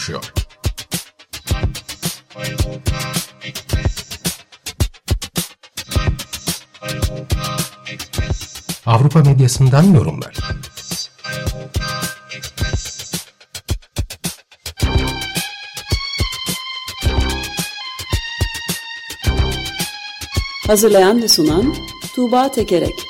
Konuşuyor? Avrupa medyasından yorumlar. Hazırlayan ve sunan Tuğba Tekerek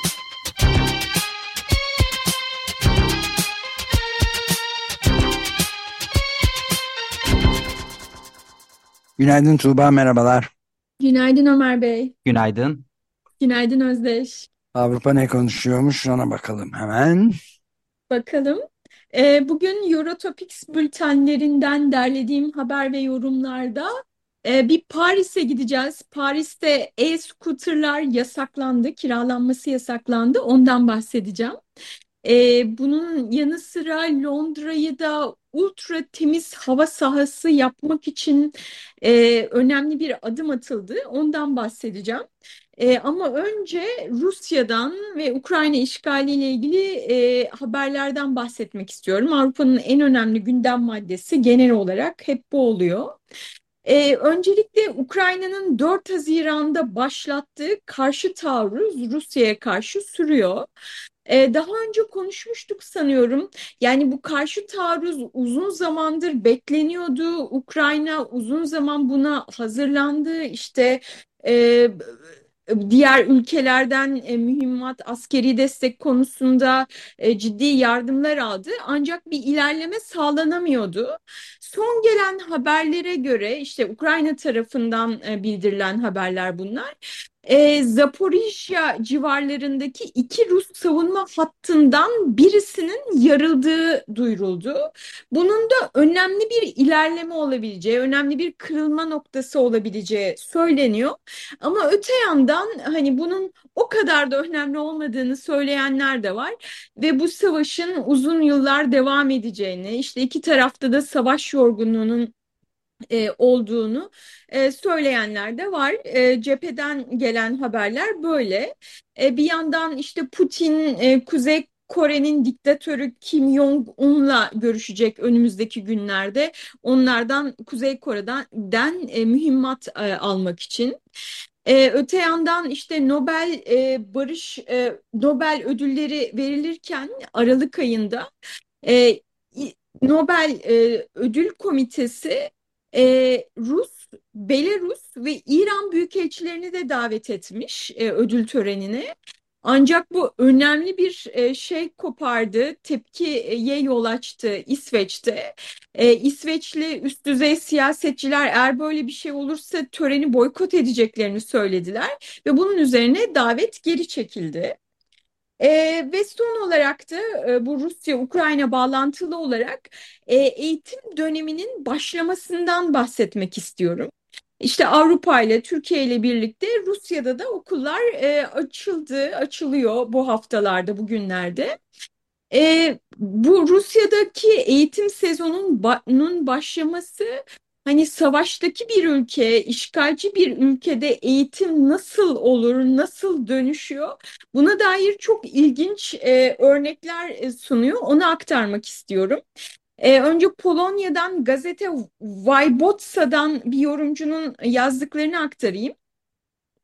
Günaydın Tuğba, merhabalar. Günaydın Ömer Bey. Günaydın. Günaydın Özdeş. Avrupa ne konuşuyormuş ona bakalım hemen. Bakalım. Ee, bugün Eurotopics bültenlerinden derlediğim haber ve yorumlarda e, bir Paris'e gideceğiz. Paris'te e-scooterlar yasaklandı, kiralanması yasaklandı. Ondan bahsedeceğim. Ee, bunun yanı sıra Londra'yı da ultra temiz hava sahası yapmak için e, önemli bir adım atıldı. Ondan bahsedeceğim. E, ama önce Rusya'dan ve Ukrayna işgaliyle ilgili e, haberlerden bahsetmek istiyorum. Avrupa'nın en önemli gündem maddesi genel olarak hep bu oluyor. Ee, öncelikle Ukrayna'nın 4 Haziran'da başlattığı karşı taarruz Rusya'ya karşı sürüyor. Ee, daha önce konuşmuştuk sanıyorum. Yani bu karşı taarruz uzun zamandır bekleniyordu. Ukrayna uzun zaman buna hazırlandı. İşte e, diğer ülkelerden e, mühimmat, askeri destek konusunda e, ciddi yardımlar aldı. Ancak bir ilerleme sağlanamıyordu. Son gelen haberlere göre işte Ukrayna tarafından e, bildirilen haberler bunlar e, Zaporijya civarlarındaki iki Rus savunma hattından birisinin yarıldığı duyuruldu. Bunun da önemli bir ilerleme olabileceği, önemli bir kırılma noktası olabileceği söyleniyor. Ama öte yandan hani bunun o kadar da önemli olmadığını söyleyenler de var ve bu savaşın uzun yıllar devam edeceğini, işte iki tarafta da savaş yorgunluğunun e, olduğunu e, söyleyenler de var. E, cepheden gelen haberler böyle. E, bir yandan işte Putin e, Kuzey Kore'nin diktatörü Kim Jong-un'la görüşecek önümüzdeki günlerde. Onlardan Kuzey Kore'den den, e, mühimmat e, almak için. Ee, öte yandan işte Nobel e, Barış e, Nobel ödülleri verilirken Aralık ayında e, Nobel e, Ödül Komitesi e, Rus, Belarus ve İran büyükelçilerini de davet etmiş e, ödül törenine. Ancak bu önemli bir e, şey kopardı, tepkiye yol açtı İsveç'te. E, İsveçli üst düzey siyasetçiler eğer böyle bir şey olursa töreni boykot edeceklerini söylediler ve bunun üzerine davet geri çekildi. E, ve son olarak da e, bu Rusya-Ukrayna bağlantılı olarak e, eğitim döneminin başlamasından bahsetmek istiyorum. İşte Avrupa ile Türkiye ile birlikte Rusya'da da okullar e, açıldı, açılıyor bu haftalarda, bugünlerde. E, bu Rusya'daki eğitim sezonunun başlaması Hani savaştaki bir ülke, işgalci bir ülkede eğitim nasıl olur, nasıl dönüşüyor? Buna dair çok ilginç e, örnekler e, sunuyor. Onu aktarmak istiyorum. E, önce Polonya'dan gazete Wyboca'dan bir yorumcunun yazdıklarını aktarayım.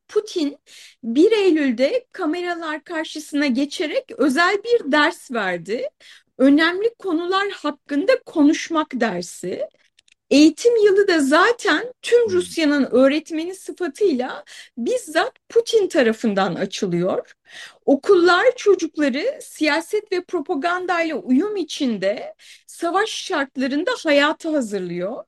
Putin 1 Eylül'de kameralar karşısına geçerek özel bir ders verdi. Önemli konular hakkında konuşmak dersi. Eğitim yılı da zaten tüm. Rusya'nın öğretmeni sıfatıyla bizzat Putin tarafından açılıyor. Okullar çocukları siyaset ve propagandayla uyum içinde savaş şartlarında hayata hazırlıyor.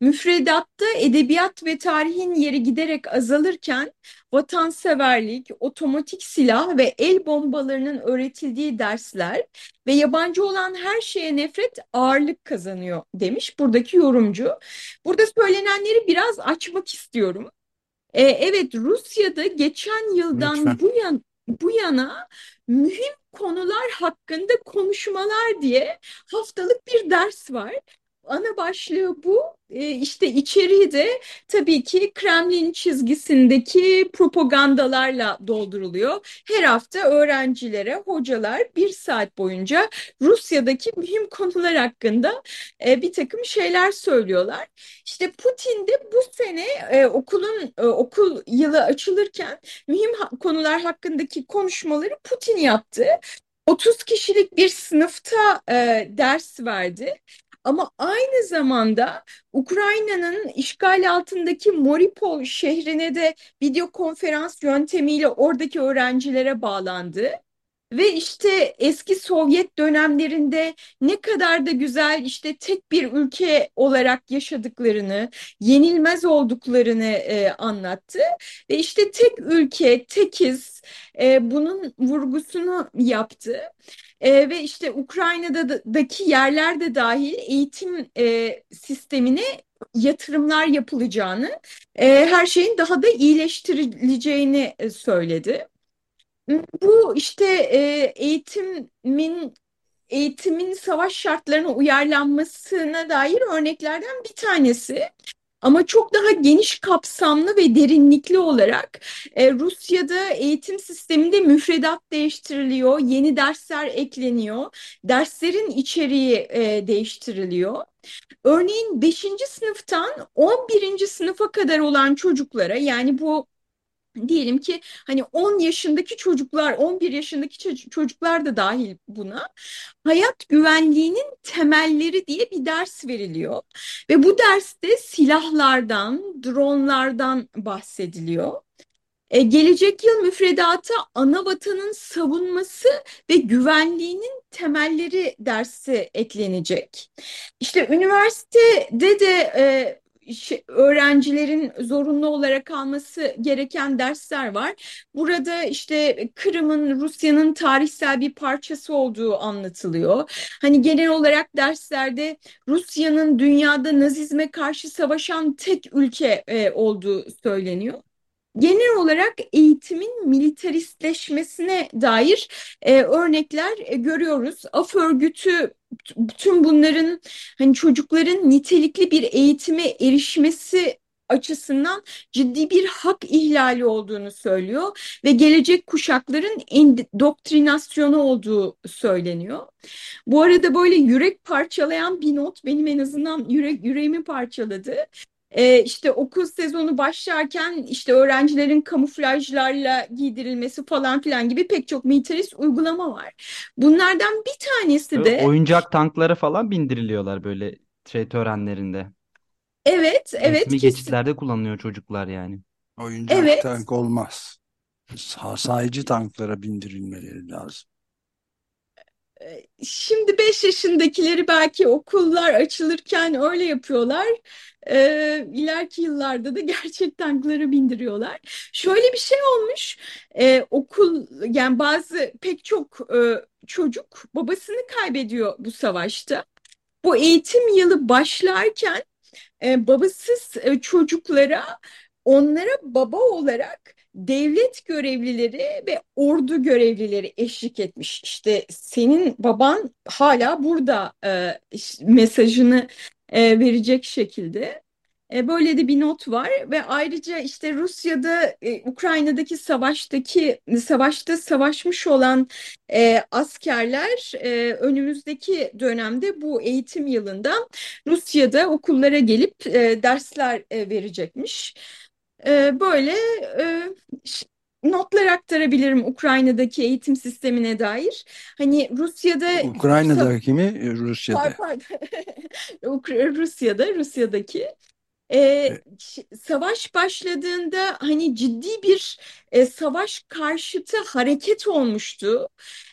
Müfredatta edebiyat ve tarihin yeri giderek azalırken vatanseverlik, otomatik silah ve el bombalarının öğretildiği dersler ve yabancı olan her şeye nefret ağırlık kazanıyor demiş buradaki yorumcu. Burada söylenenleri biraz açmak istiyorum. Ee, evet Rusya'da geçen yıldan Lütfen. bu yan bu yana mühim konular hakkında konuşmalar diye haftalık bir ders var. Ana başlığı bu. E, işte içeriği de tabii ki Kremlin çizgisindeki propagandalarla dolduruluyor. Her hafta öğrencilere hocalar bir saat boyunca Rusya'daki mühim konular hakkında e, bir takım şeyler söylüyorlar. İşte Putin de bu sene e, okulun e, okul yılı açılırken mühim konular hakkındaki konuşmaları Putin yaptı. 30 kişilik bir sınıfta e, ders verdi. Ama aynı zamanda Ukrayna'nın işgal altındaki Mariupol şehrine de video konferans yöntemiyle oradaki öğrencilere bağlandı. Ve işte eski Sovyet dönemlerinde ne kadar da güzel işte tek bir ülke olarak yaşadıklarını, yenilmez olduklarını e, anlattı. Ve işte tek ülke, tekiz e, bunun vurgusunu yaptı. E, ve işte Ukrayna'daki yerler de dahil eğitim e, sistemine yatırımlar yapılacağını, e, her şeyin daha da iyileştirileceğini e, söyledi. Bu işte e, eğitimin eğitimin savaş şartlarına uyarlanmasına dair örneklerden bir tanesi. Ama çok daha geniş kapsamlı ve derinlikli olarak e, Rusya'da eğitim sisteminde müfredat değiştiriliyor, yeni dersler ekleniyor, derslerin içeriği e, değiştiriliyor. Örneğin 5. sınıftan 11. sınıfa kadar olan çocuklara yani bu Diyelim ki hani 10 yaşındaki çocuklar, 11 yaşındaki çocuklar da dahil buna hayat güvenliğinin temelleri diye bir ders veriliyor. Ve bu derste silahlardan, dronlardan bahsediliyor. E, gelecek yıl müfredata ana vatanın savunması ve güvenliğinin temelleri dersi eklenecek. İşte üniversitede de e, öğrencilerin zorunlu olarak alması gereken dersler var. Burada işte Kırım'ın Rusya'nın tarihsel bir parçası olduğu anlatılıyor. Hani genel olarak derslerde Rusya'nın dünyada Nazizme karşı savaşan tek ülke e, olduğu söyleniyor genel olarak eğitimin militaristleşmesine dair e, örnekler e, görüyoruz. Af örgütü bütün bunların hani çocukların nitelikli bir eğitime erişmesi açısından ciddi bir hak ihlali olduğunu söylüyor ve gelecek kuşakların endoktrinasyonu olduğu söyleniyor. Bu arada böyle yürek parçalayan bir not benim en azından yürek yüreğimi parçaladı. Ee, işte okul sezonu başlarken işte öğrencilerin kamuflajlarla giydirilmesi falan filan gibi pek çok militarist uygulama var. Bunlardan bir tanesi de Oyuncak tanklara falan bindiriliyorlar böyle şey törenlerinde. evet evet Resmi kesin geçitlerde kullanılıyor çocuklar yani. Oyuncak evet tank olmaz. Sayıcı tanklara bindirilmeleri lazım. Ee, Şimdi 5 yaşındakileri belki okullar açılırken öyle yapıyorlar. Ee, ileriki yıllarda da gerçek tanklara bindiriyorlar. Şöyle bir şey olmuş. Ee, okul yani bazı pek çok e, çocuk babasını kaybediyor bu savaşta. Bu eğitim yılı başlarken e, babasız e, çocuklara onlara baba olarak devlet görevlileri ve ordu görevlileri eşlik etmiş. İşte senin baban hala burada e, mesajını e, verecek şekilde. E, böyle de bir not var ve ayrıca işte Rusya'da e, Ukrayna'daki savaştaki savaşta savaşmış olan e, askerler e, önümüzdeki dönemde bu eğitim yılında Rusya'da okullara gelip e, dersler e, verecekmiş. E, böyle e, notlar aktarabilirim Ukrayna'daki eğitim sistemine dair. Hani Rusya'da Ukrayna'daki mi? Rusya'da. Rusya'da Rusya'daki e, savaş başladığında hani ciddi bir e, savaş karşıtı hareket olmuştu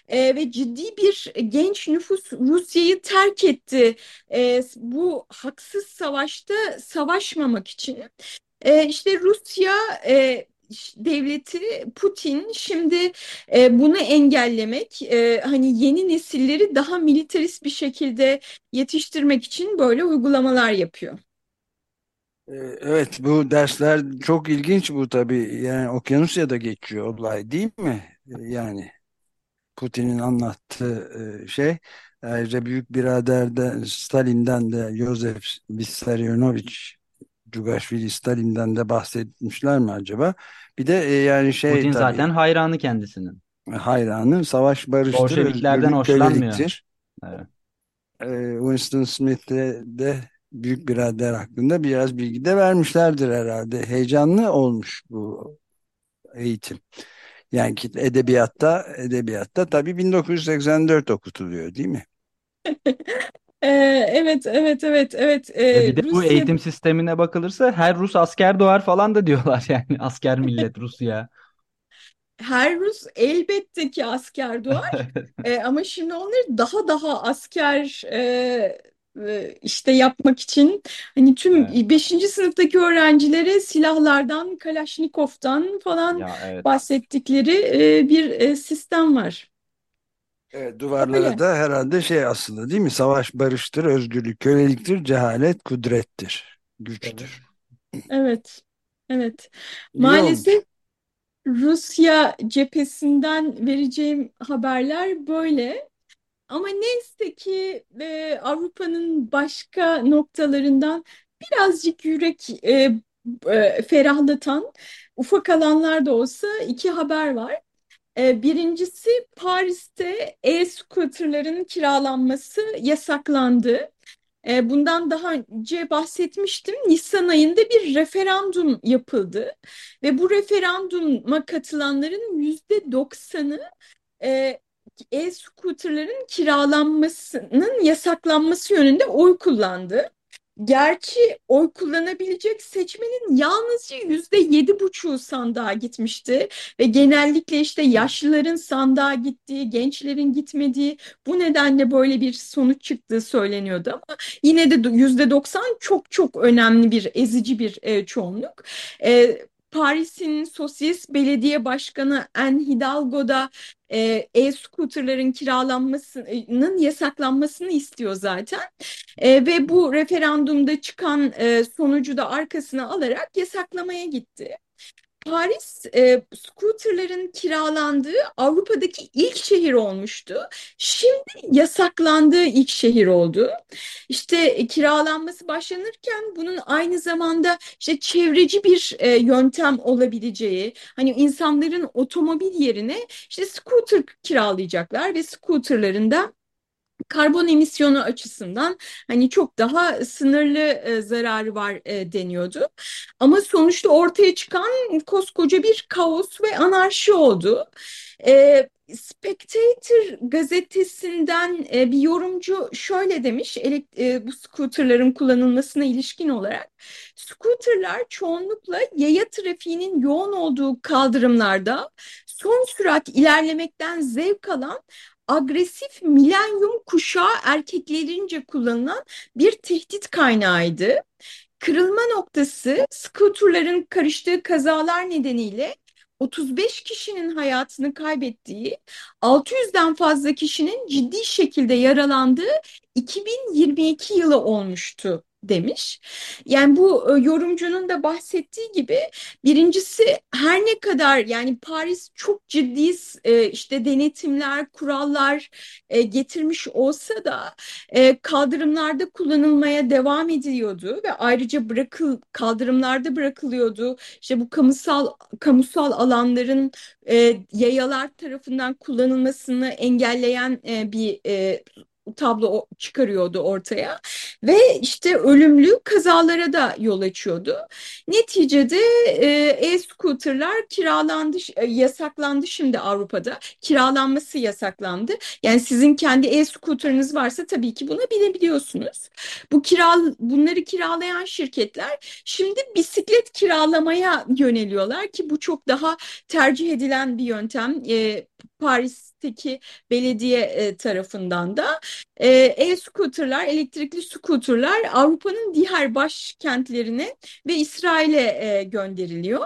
e, ve ciddi bir genç nüfus Rusya'yı terk etti e, bu haksız savaşta savaşmamak için. E, işte Rusya e, devleti Putin şimdi e, bunu engellemek e, hani yeni nesilleri daha militarist bir şekilde yetiştirmek için böyle uygulamalar yapıyor. Ee, Evet bu dersler çok ilginç bu tabii. Yani Okyanusya'da geçiyor olay değil mi? Ee, Yani Putin'in anlattığı e, şey. Ayrıca büyük biraderden Stalin'den de Yosef Vissarionovich Cugashvili Stalin'den de bahsetmişler mi acaba? Bir de e, yani şey Putin tabii zaten hayranı kendisinin. hayranı savaş barıştır, Bolşeviklerden hoşlanmıyor. Evet. E, Winston Smith'e de büyük birader hakkında biraz bilgi de vermişlerdir herhalde. Heyecanlı olmuş bu eğitim. Yani ki edebiyatta edebiyatta tabii 1984 okutuluyor değil mi? E, evet, evet, evet, evet. E bir de bu Rusya eğitim sistemine bakılırsa her Rus asker doğar falan da diyorlar yani asker millet Rusya. her Rus elbette ki asker doğar. E, ama şimdi onları daha daha asker e, e, işte yapmak için hani tüm Evet. 5. sınıftaki öğrencilere silahlardan, Kalaşnikov'tan falan Ya evet. bahsettikleri e, bir e, sistem var. Evet, duvarlara Öyle. da herhalde şey aslında değil mi? Savaş barıştır, özgürlük köleliktir, cehalet kudrettir, güçtür. Evet. Evet. İyi olmuş. Maalesef Rusya cephesinden vereceğim haberler böyle. Ama neyse ki e, Avrupa'nın başka noktalarından birazcık yürek e, e, ferahlatan ufak alanlar da olsa iki haber var. E, birincisi Paris'te e-scooterların kiralanması yasaklandı. E, bundan daha önce bahsetmiştim. Nisan ayında bir referandum yapıldı ve bu referanduma katılanların yüzde doksanı e, e-scooterların kiralanmasının yasaklanması yönünde oy kullandı. Gerçi oy kullanabilecek seçmenin yalnızca yüzde yedi buçuğu sandığa gitmişti ve genellikle işte yaşlıların sandığa gittiği, gençlerin gitmediği bu nedenle böyle bir sonuç çıktığı söyleniyordu ama yine de yüzde doksan çok çok önemli bir ezici bir e, çoğunluk. E, Paris'in Sosyalist Belediye Başkanı Anne Hidalgo da e, e-scooterların kiralanmasının yasaklanmasını istiyor zaten. E, ve bu referandumda çıkan e, sonucu da arkasına alarak yasaklamaya gitti. Paris e, scooterların kiralandığı Avrupa'daki ilk şehir olmuştu. Şimdi yasaklandığı ilk şehir oldu. İşte e, kiralanması başlanırken bunun aynı zamanda işte çevreci bir e, yöntem olabileceği, hani insanların otomobil yerine işte scooter kiralayacaklar ve scooterların da karbon emisyonu açısından hani çok daha sınırlı e, zararı var e, deniyordu. Ama sonuçta ortaya çıkan koskoca bir kaos ve anarşi oldu. E, Spectator gazetesinden e, bir yorumcu şöyle demiş e, bu scooterların kullanılmasına ilişkin olarak scooterlar çoğunlukla yaya trafiğinin yoğun olduğu kaldırımlarda son sürat ilerlemekten zevk alan agresif milenyum kuşağı erkeklerince kullanılan bir tehdit kaynağıydı. Kırılma noktası skuterların karıştığı kazalar nedeniyle 35 kişinin hayatını kaybettiği, 600'den fazla kişinin ciddi şekilde yaralandığı 2022 yılı olmuştu demiş. Yani bu e, yorumcunun da bahsettiği gibi birincisi her ne kadar yani Paris çok ciddi e, işte denetimler, kurallar e, getirmiş olsa da kaldırımlarda kullanılmaya devam ediliyordu ve ayrıca bırakıl kaldırımlarda bırakılıyordu. İşte bu kamusal kamusal alanların yayalar tarafından kullanılmasını engelleyen bir tablo çıkarıyordu ortaya ve işte ölümlü kazalara da yol açıyordu. Neticede e-scooterlar kiralandı, e, yasaklandı şimdi Avrupa'da. Kiralanması yasaklandı. Yani sizin kendi e-scooterınız varsa tabii ki bunu bilebiliyorsunuz. Bu kira bunları kiralayan şirketler şimdi bisiklet kiralamaya yöneliyorlar ki bu çok daha tercih edilen bir yöntem. E, Paris'teki belediye e, tarafından da e, e-scooterlar, elektrikli scooterlar Avrupa'nın diğer başkentlerine ve İsrail'e e, gönderiliyor.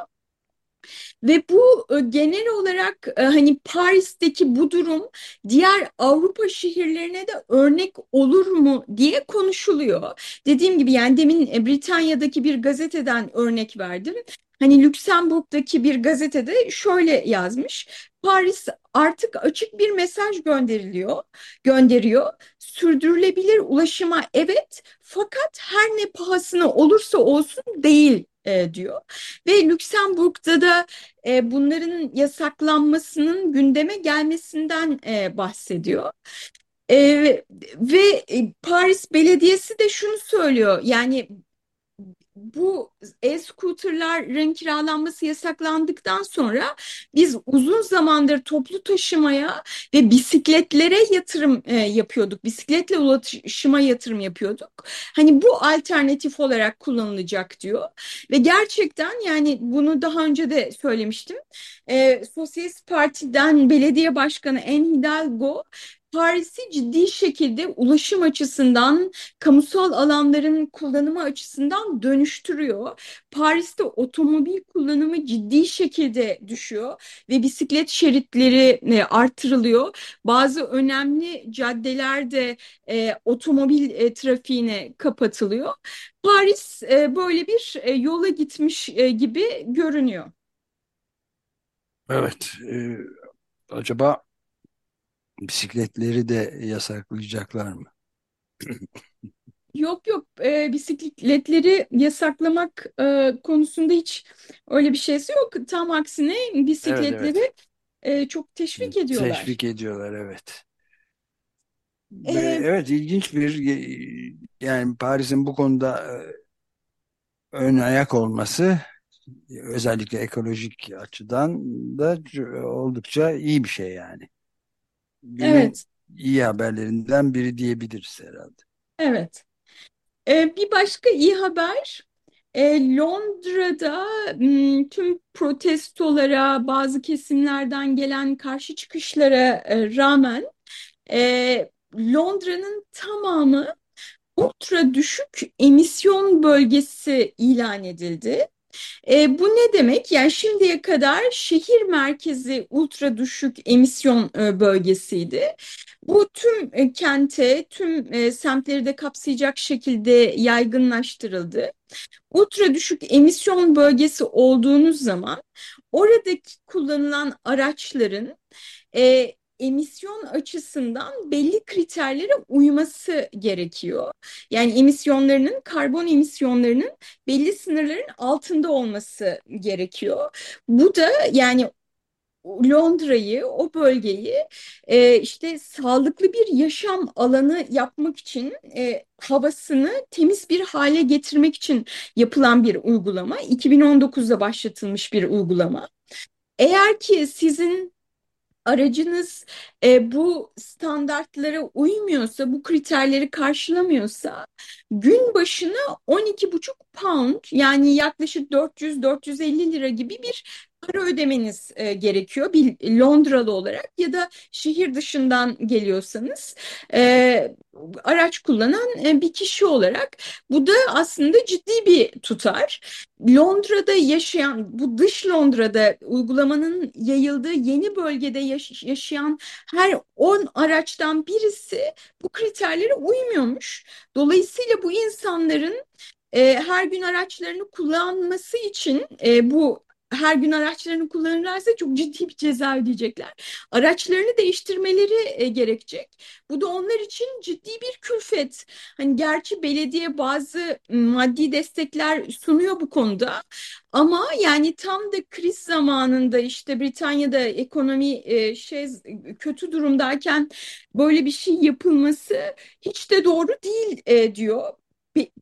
Ve bu e, genel olarak e, hani Paris'teki bu durum diğer Avrupa şehirlerine de örnek olur mu diye konuşuluyor. Dediğim gibi yani demin e, Britanya'daki bir gazeteden örnek verdim. Hani Lüksemburg'daki bir gazetede şöyle yazmış. Paris artık açık bir mesaj gönderiliyor, gönderiyor. Sürdürülebilir ulaşıma evet fakat her ne pahasına olursa olsun değil e, diyor. Ve Lüksemburg'da da e, bunların yasaklanmasının gündeme gelmesinden e, bahsediyor. E, ve e, Paris Belediyesi de şunu söylüyor yani bu e-scooterların kiralanması yasaklandıktan sonra biz uzun zamandır toplu taşımaya ve bisikletlere yatırım e, yapıyorduk. Bisikletle ulaşıma yatırım yapıyorduk. Hani bu alternatif olarak kullanılacak diyor. Ve gerçekten yani bunu daha önce de söylemiştim. E, Sosyalist Parti'den belediye başkanı En Hidalgo Paris'i ciddi şekilde ulaşım açısından, kamusal alanların kullanımı açısından dönüştürüyor. Paris'te otomobil kullanımı ciddi şekilde düşüyor ve bisiklet şeritleri e, artırılıyor. Bazı önemli caddelerde e, otomobil e, trafiğine kapatılıyor. Paris e, böyle bir e, yola gitmiş e, gibi görünüyor. Evet. E, acaba bisikletleri de yasaklayacaklar mı? Yok yok e, bisikletleri yasaklamak e, konusunda hiç öyle bir şeysi yok. Tam aksine Evet bisikletleri evet. e, çok teşvik ediyorlar. Teşvik ediyorlar evet. Ve E, evet ilginç bir yani Paris'in bu konuda e, ön ayak olması özellikle ekolojik açıdan da oldukça iyi bir şey yani. Günün evet, iyi haberlerinden biri diyebiliriz herhalde. evet. E, bir başka iyi haber. E, Londra'da m, tüm protestolara, bazı kesimlerden gelen karşı çıkışlara e, rağmen e, Londra'nın tamamı ultra düşük emisyon bölgesi ilan edildi. E, bu ne demek? Yani şimdiye kadar şehir merkezi ultra düşük emisyon e, bölgesiydi. Bu tüm e, kente, tüm e, semtleri de kapsayacak şekilde yaygınlaştırıldı. Ultra düşük emisyon bölgesi olduğunuz zaman oradaki kullanılan araçların e, emisyon açısından belli kriterlere uyması gerekiyor. Yani emisyonlarının, karbon emisyonlarının belli sınırların altında olması gerekiyor. Bu da yani Londra'yı, o bölgeyi e, işte sağlıklı bir yaşam alanı yapmak için e, havasını temiz bir hale getirmek için yapılan bir uygulama. 2019'da başlatılmış bir uygulama. Eğer ki sizin aracınız e, bu standartlara uymuyorsa, bu kriterleri karşılamıyorsa gün başına 12,5 pound yani yaklaşık 400-450 lira gibi bir para ödemeniz e, gerekiyor bir Londralı olarak ya da şehir dışından geliyorsanız e, araç kullanan e, bir kişi olarak bu da aslında ciddi bir tutar. Londra'da yaşayan bu dış Londra'da uygulamanın yayıldığı yeni bölgede yaş yaşayan her 10 araçtan birisi bu kriterlere uymuyormuş. Dolayısıyla bu insanların e, her gün araçlarını kullanması için e, bu her gün araçlarını kullanırlarsa çok ciddi bir ceza ödeyecekler. Araçlarını değiştirmeleri e, gerekecek. Bu da onlar için ciddi bir külfet. Hani gerçi belediye bazı maddi destekler sunuyor bu konuda. Ama yani tam da kriz zamanında işte Britanya'da ekonomi e, şey kötü durumdayken böyle bir şey yapılması hiç de doğru değil e, diyor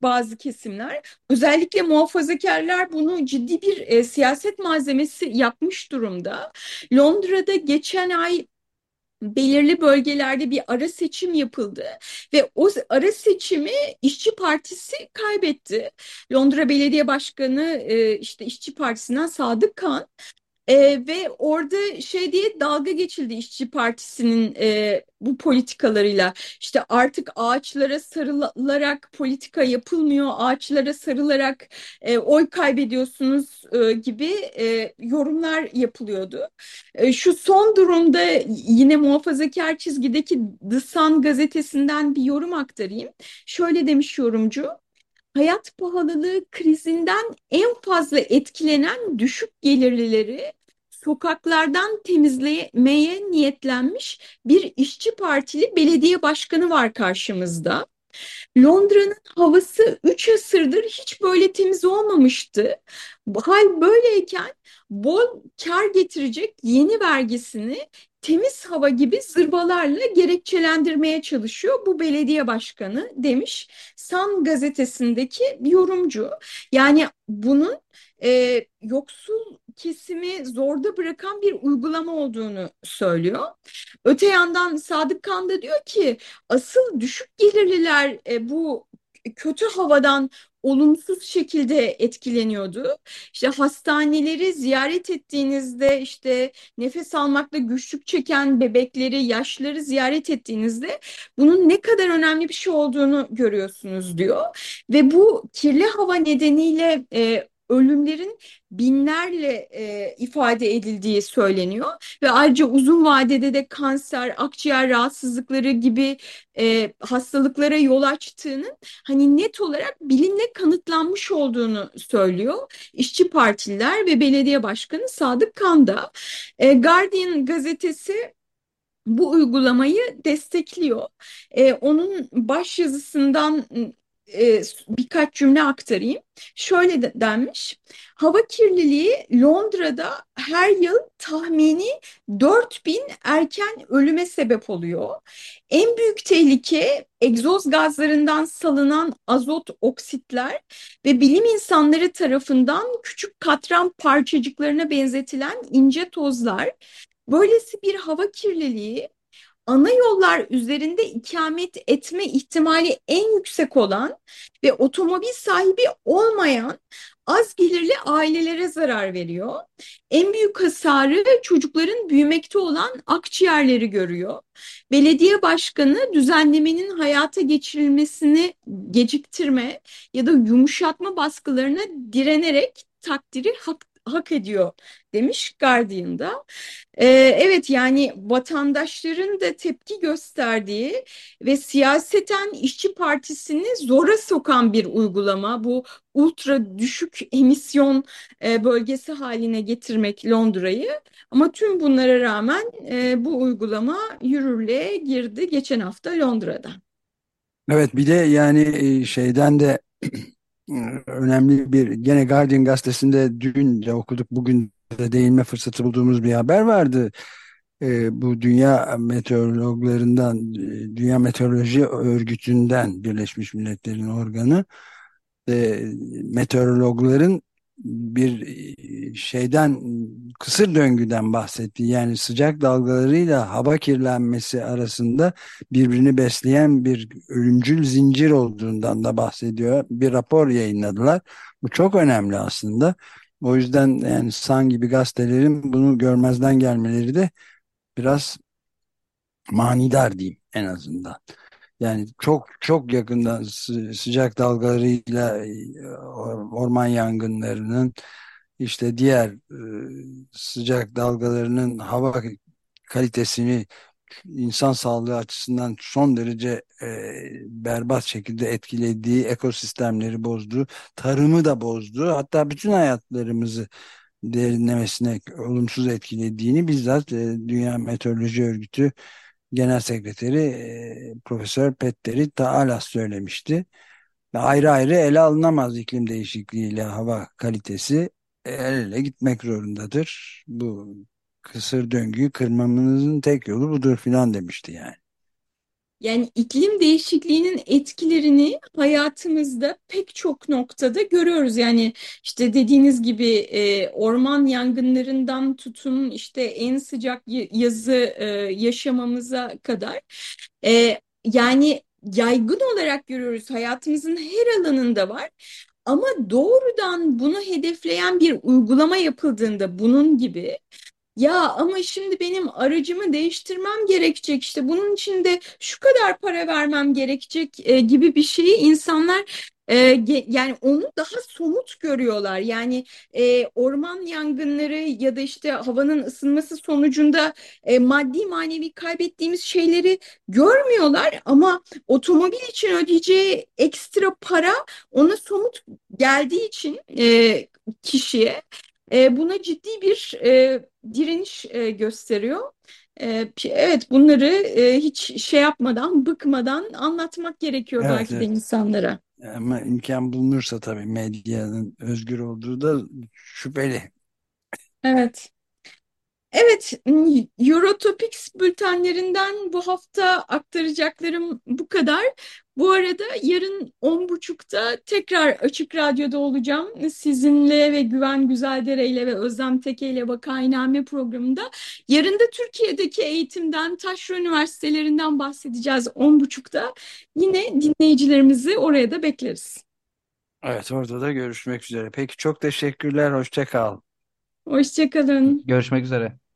bazı kesimler özellikle muhafazakarlar bunu ciddi bir e, siyaset malzemesi yapmış durumda. Londra'da geçen ay belirli bölgelerde bir ara seçim yapıldı ve o ara seçimi İşçi Partisi kaybetti. Londra Belediye Başkanı e, işte İşçi Partisi'nden Sadık Kan e, ve orada şey diye dalga geçildi İşçi Partisi'nin e, bu politikalarıyla. İşte artık ağaçlara sarılarak politika yapılmıyor, ağaçlara sarılarak e, oy kaybediyorsunuz e, gibi e, yorumlar yapılıyordu. E, şu son durumda yine muhafazakar çizgideki The Sun gazetesinden bir yorum aktarayım. Şöyle demiş yorumcu hayat pahalılığı krizinden en fazla etkilenen düşük gelirlileri sokaklardan temizlemeye niyetlenmiş bir işçi partili belediye başkanı var karşımızda. Londra'nın havası 3 asırdır hiç böyle temiz olmamıştı. Hal böyleyken bol kar getirecek yeni vergisini temiz hava gibi zırvalarla gerekçelendirmeye çalışıyor bu belediye başkanı demiş Sun gazetesindeki yorumcu. Yani bunun e, yoksul kesimi zorda bırakan bir uygulama olduğunu söylüyor. Öte yandan Sadık Kan da diyor ki asıl düşük gelirliler e, bu kötü havadan olumsuz şekilde etkileniyordu. İşte hastaneleri ziyaret ettiğinizde işte nefes almakta güçlük çeken bebekleri, yaşları ziyaret ettiğinizde bunun ne kadar önemli bir şey olduğunu görüyorsunuz diyor. Ve bu kirli hava nedeniyle e, ölümlerin binlerle e, ifade edildiği söyleniyor ve ayrıca uzun vadede de kanser, akciğer rahatsızlıkları gibi e, hastalıklara yol açtığının hani net olarak bilimle kanıtlanmış olduğunu söylüyor. İşçi Partililer ve Belediye Başkanı Sadık Kanda. E, Guardian gazetesi bu uygulamayı destekliyor. E, onun baş yazısından e, birkaç cümle aktarayım. Şöyle de denmiş. Hava kirliliği Londra'da her yıl tahmini 4000 erken ölüme sebep oluyor. En büyük tehlike egzoz gazlarından salınan azot oksitler ve bilim insanları tarafından küçük katran parçacıklarına benzetilen ince tozlar. Böylesi bir hava kirliliği ana yollar üzerinde ikamet etme ihtimali en yüksek olan ve otomobil sahibi olmayan az gelirli ailelere zarar veriyor. En büyük hasarı çocukların büyümekte olan akciğerleri görüyor. Belediye başkanı düzenlemenin hayata geçirilmesini geciktirme ya da yumuşatma baskılarına direnerek takdiri hak hak ediyor demiş Guardian'da. Ee, evet yani vatandaşların da tepki gösterdiği ve siyaseten işçi partisini zora sokan bir uygulama bu ultra düşük emisyon e, bölgesi haline getirmek Londra'yı ama tüm bunlara rağmen e, bu uygulama yürürlüğe girdi geçen hafta Londra'da. Evet bir de yani e, şeyden de önemli bir gene Guardian gazetesinde dün de okuduk bugün de değinme fırsatı bulduğumuz bir haber vardı. E, bu dünya meteorologlarından Dünya Meteoroloji Örgütü'nden Birleşmiş Milletler'in organı e, meteorologların bir e, şeyden kısır döngüden bahsetti. Yani sıcak dalgalarıyla hava kirlenmesi arasında birbirini besleyen bir ölümcül zincir olduğundan da bahsediyor. Bir rapor yayınladılar. Bu çok önemli aslında. O yüzden yani San gibi gazetelerin bunu görmezden gelmeleri de biraz manidar diyeyim en azından. Yani çok çok yakından sıcak dalgalarıyla e, orman yangınlarının işte diğer e, sıcak dalgalarının hava kalitesini insan sağlığı açısından son derece e, berbat şekilde etkilediği, ekosistemleri bozdu, tarımı da bozdu. Hatta bütün hayatlarımızı derinlemesine olumsuz etkilediğini bizzat Dünya Meteoroloji Örgütü Genel Sekreteri e, Profesör Petteri Taalas söylemişti. Ayrı ayrı ele alınamaz iklim değişikliğiyle hava kalitesi el ele gitmek zorundadır. Bu kısır döngüyü kırmamızın tek yolu budur filan demişti yani. Yani iklim değişikliğinin etkilerini hayatımızda pek çok noktada görüyoruz. Yani işte dediğiniz gibi e, orman yangınlarından tutun işte en sıcak yazı e, yaşamamıza kadar. E, yani yaygın olarak görüyoruz hayatımızın her alanında var. Ama doğrudan bunu hedefleyen bir uygulama yapıldığında bunun gibi ya ama şimdi benim aracımı değiştirmem gerekecek işte bunun için de şu kadar para vermem gerekecek e, gibi bir şeyi insanlar e, yani onu daha somut görüyorlar. Yani e, orman yangınları ya da işte havanın ısınması sonucunda e, maddi manevi kaybettiğimiz şeyleri görmüyorlar ama otomobil için ödeyeceği ekstra para ona somut geldiği için e, kişiye e, buna ciddi bir e, direniş e, gösteriyor. E, evet bunları e, hiç şey yapmadan, bıkmadan anlatmak gerekiyor Evet, belki de evet. insanlara. Ama imkan bulunursa tabii medyanın özgür olduğu da şüpheli. Evet. Evet, Eurotopics bültenlerinden bu hafta aktaracaklarım bu kadar. Bu arada yarın 10.30'da tekrar Açık Radyo'da olacağım. Sizinle ve Güven Güzeldere ile ve Özlem Teke ile Vakainame programında. Yarın da Türkiye'deki eğitimden, taşra üniversitelerinden bahsedeceğiz 10.30'da. Yine dinleyicilerimizi oraya da bekleriz. Evet orada da görüşmek üzere. Peki çok teşekkürler. Hoşça kal. Hoşçakalın. Görüşmek üzere.